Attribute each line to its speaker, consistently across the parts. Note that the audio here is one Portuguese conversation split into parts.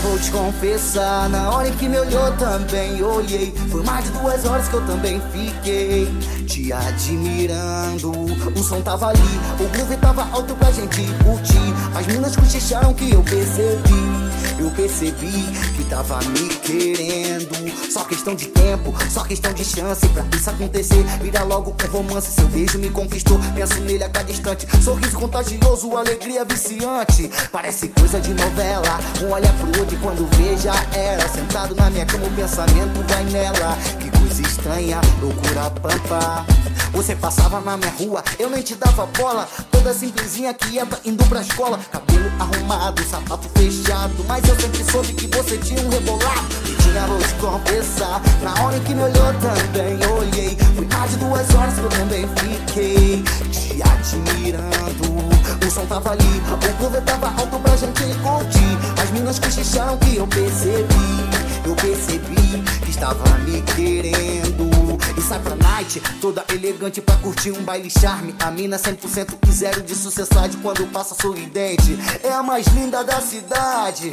Speaker 1: vou te confessar. Na hora em que me olhou também olhei. Foi mais de duas horas que eu também fiquei te admirando. O som tava ali, o groove tava alto pra gente curtir. As minas cochicharam que eu percebi. Eu percebi que tava me querendo. Só questão de tempo, só questão de chance pra isso acontecer. Vira logo um romance. Seu beijo me conquistou. Penso nele a cada instante. Sorriso contagioso, alegria viciante. Parece coisa de novela. Um olha pro outro e quando vê já era. Sentado na minha cama, o pensamento vai nela. Que coisa estranha, loucura pampa. Você passava na minha rua, eu nem te dava bola. Toda simplesinha quieta, indo pra escola. Cabelo arrumado, sapato fechado. Mas eu sempre soube que você tinha um rebolado. E tinha te confessar. Na hora que me olhou também olhei. Foi mais de duas horas que eu também fiquei te admirando. O som tava ali, o cover tava que eu percebi. Eu percebi que estava me querendo. E night, toda elegante pra curtir um baile charme. A mina 100% e zero de sucessade quando passa sorridente. É a mais linda da cidade.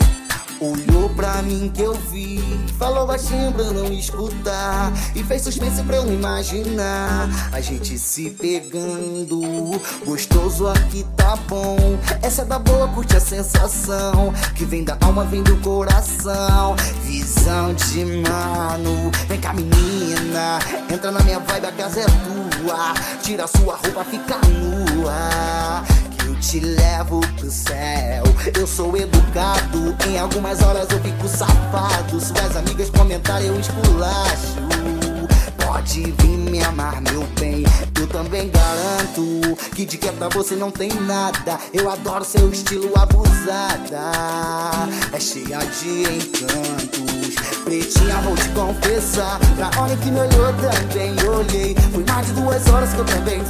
Speaker 1: Olhou pra mim que eu vi, falou baixinho pra eu não escutar. E fez suspense pra eu imaginar. A gente se pegando, gostoso aqui tá bom. Essa é da boa, curte a sensação. Que vem da alma, vem do coração. Visão de mano, vem cá menina. Entra na minha vibe, a casa é tua. Tira sua roupa, fica nua te levo pro céu. Eu sou educado, em algumas horas eu fico safado. Suas amigas comentarem, eu esculacho. Pode vir me amar, meu bem. Eu também garanto que de quieta você não tem nada. Eu adoro seu estilo abusada. É cheia de encantos. Pretinha, vou te confessar. Na hora que me olhou também olhei. Foi mais de duas horas que eu também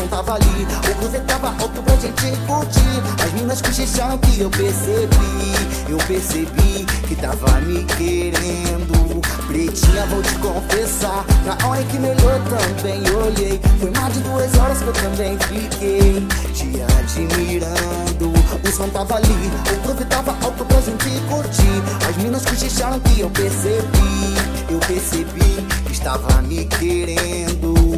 Speaker 1: som tava ali, o groove tava alto pra gente curtir. As minas cochicharam que eu percebi. Eu percebi que tava me querendo. Pretinha, vou te confessar. Na hora que me olhou também olhei. Foi mais de duas horas que eu também fiquei te admirando. O som tava ali, o groove tava alto pra gente curtir. As minas cochicharam que eu percebi. Eu percebi que estava me querendo.